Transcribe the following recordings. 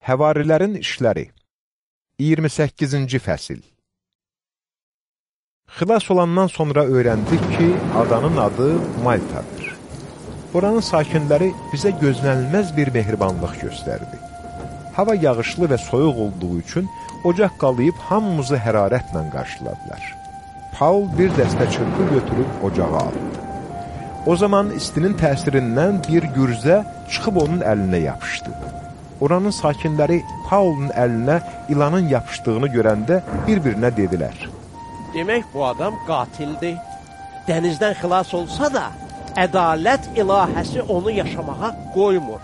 Həvarilərin işləri 28-ci fəsil Xilas olandan sonra öyrəndik ki, adanın adı Maltadır. Oranın sakinləri bizə gözlənilməz bir mehribanlıq göstərdi. Hava yağışlı və soyuq olduğu üçün ocaq qalayıb hamımızı hərarətlə qarşıladılar. Paul bir dəstə çırpı götürüb ocağa aldı. O zaman istinin təsirindən bir gürzə çıxıb onun əlinə yapışdı. Oranın sakinləri Paulun əlinə ilanın yapışdığını görəndə bir-birinə dedilər. Demək bu adam qatildir. Dənizdən xilas olsa da, ədalət ilahəsi onu yaşamağa qoymur.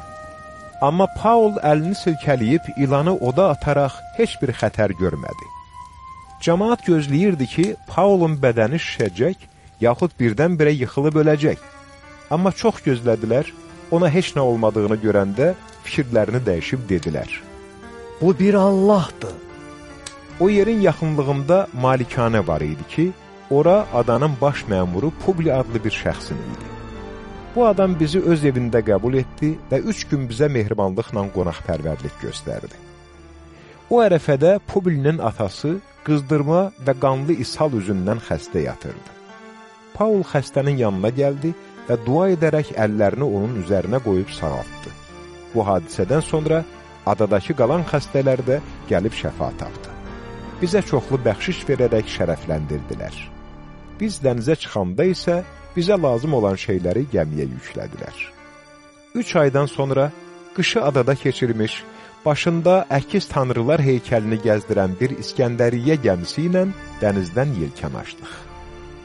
Amma Paul əlini silkələyib ilanı oda ataraq heç bir xətər görmədi. Cəmaat gözləyirdi ki, Paulun bədəni şişəcək, yaxud birdən-birə yıxılıb öləcək. Amma çox gözlədilər, ona heç nə olmadığını görəndə fikirlərini dəyişib dedilər. Bu bir Allahdır. O yerin yaxınlığında malikanə var idi ki, ora adanın baş məmuru Publi adlı bir şəxsin idi. Bu adam bizi öz evində qəbul etdi və üç gün bizə mehribanlıqla qonaqpərvərlik göstərdi. O ərəfədə Publinin atası qızdırma və qanlı ishal üzündən xəstə yatırdı. Paul xəstənin yanına gəldi və dua edərək əllərini onun üzərinə qoyub sağaltdı. Bu hadisədən sonra adadakı qalan xəstələr də gəlib şəfa tapdı. Bizə çoxlu bəxşiş verərək şərəfləndirdilər. Biz dənizə çıxanda isə bizə lazım olan şeyləri gəmiyə yüklədilər. Üç aydan sonra qışı adada keçirmiş, başında əkiz tanrılar heykəlini gəzdirən bir İskəndəriyyə gəmisi ilə dənizdən yelkən açdıq.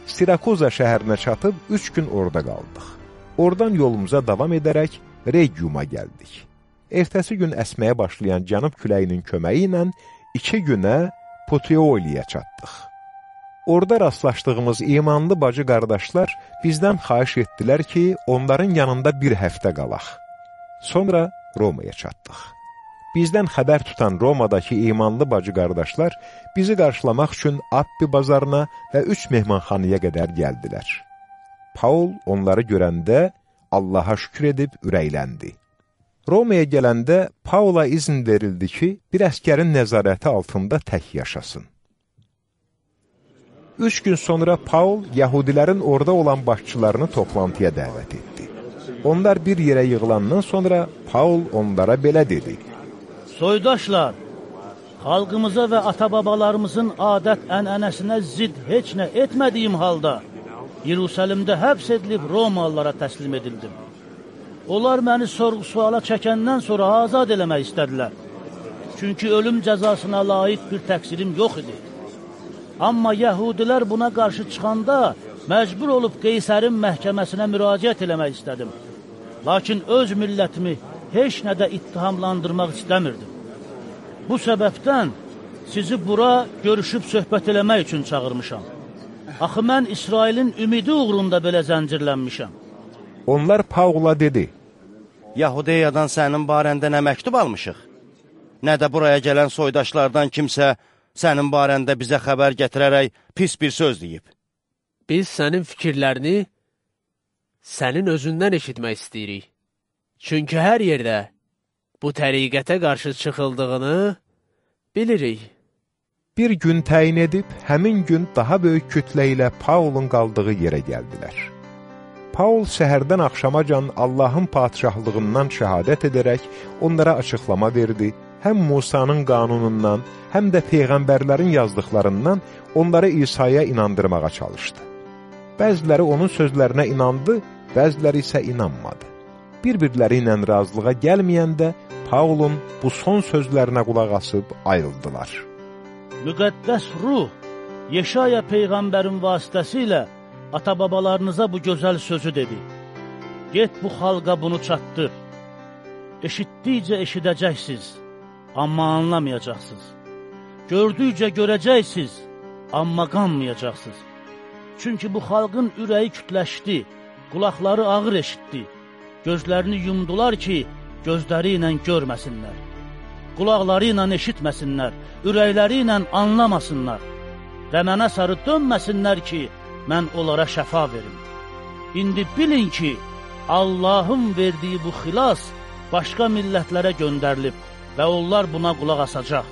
Sirakuza şəhərinə çatıb üç gün orada qaldıq. Oradan yolumuza davam edərək Regiuma gəldik. Ertəsi gün əsməyə başlayan cənub küləyinin köməyi ilə iki günə Puteoliyə çatdıq. Orada rastlaşdığımız imanlı bacı qardaşlar bizdən xahiş etdilər ki, onların yanında bir həftə qalaq. Sonra Romaya çatdıq. Bizdən xəbər tutan Romadakı imanlı bacı qardaşlar bizi qarşılamaq üçün Appi bazarına və üç mehmanxanıya qədər gəldilər. Paul onları görəndə Allaha şükür edib ürəkləndi. Romaya gələndə Paula izin verildi ki, bir əskərin nəzarəti altında tək yaşasın. Üç gün sonra Paul Yahudilərin orada olan başçılarını toplantıya dəvət etdi. Onlar bir yerə yığılandan sonra Paul onlara belə dedi. Soydaşlar, xalqımıza və ata-babalarımızın adət ənənəsinə zid heç nə etmədiyim halda, Yerusəlimdə həbs edilib Romalılara təslim edildim. Onlar məni sorğu-suala çəkəndən sonra azad eləmək istədilər. Çünki ölüm cəzasına layiq bir təqsirim yox idi. Amma yəhudilər buna qarşı çıxanda məcbur olub Qeysərin məhkəməsinə müraciət eləmək istədim. Lakin öz millətimi heç nədə ittihamlandırmaq istəmirdim. Bu səbəbdən sizi bura görüşüb söhbət eləmək üçün çağırmışam. Axı mən İsrailin ümidi uğrunda belə zəncirlənmişəm. Onlar Paula dedi, Yahudiyadan sənin barəndə nə məktub almışıq? Nə də buraya gələn soydaşlardan kimsə sənin barəndə bizə xəbər gətirərək pis bir söz deyib. Biz sənin fikirlərini sənin özündən eşitmək istəyirik. Çünki hər yerdə bu təriqətə qarşı çıxıldığını bilirik. Bir gün təyin edib, həmin gün daha böyük kütlə ilə Paulun qaldığı yerə gəldilər. Paul səhərdən axşamacan Allahın patişahlığından şəhadət edərək onlara açıqlama verdi, həm Musanın qanunundan, həm də Peyğəmbərlərin yazdıqlarından onları İsa'ya inandırmağa çalışdı. Bəziləri onun sözlərinə inandı, bəziləri isə inanmadı. Bir-birləri ilə razılığa gəlməyəndə Paulun bu son sözlərinə qulaq asıb ayrıldılar. Müqəddəs ruh Yeşaya Peyğəmbərin vasitəsilə ata-babalarınıza bu gözəl sözü dedi. Get bu xalqa bunu çatdır. Eşitdikcə eşidəcəksiniz, amma anlamayacaqsınız. Gördükcə görəcəksiniz, amma qanmayacaqsınız. Çünki bu xalqın ürəyi kütləşdi, qulaqları ağır eşitdi, gözlərini yumdular ki, gözləri ilə görməsinlər qulaqları ilə eşitməsinlər, ürəkləri ilə anlamasınlar və mənə sarı dönməsinlər ki, mən onlara şəfa verim. İndi bilin ki, Allahın verdiyi bu xilas başqa millətlərə göndərilib və onlar buna qulaq asacaq.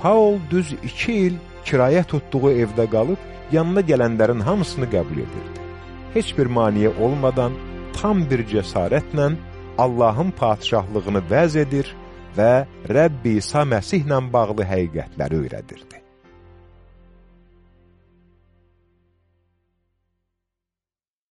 Paul düz iki il kirayə tutduğu evdə qalıb, yanına gələnlərin hamısını qəbul edirdi. Heç bir maniyə olmadan, tam bir cəsarətlə Allahın padişahlığını vəz edir və Rəbbi İsa Məsihlə bağlı həqiqətləri öyrədirdi.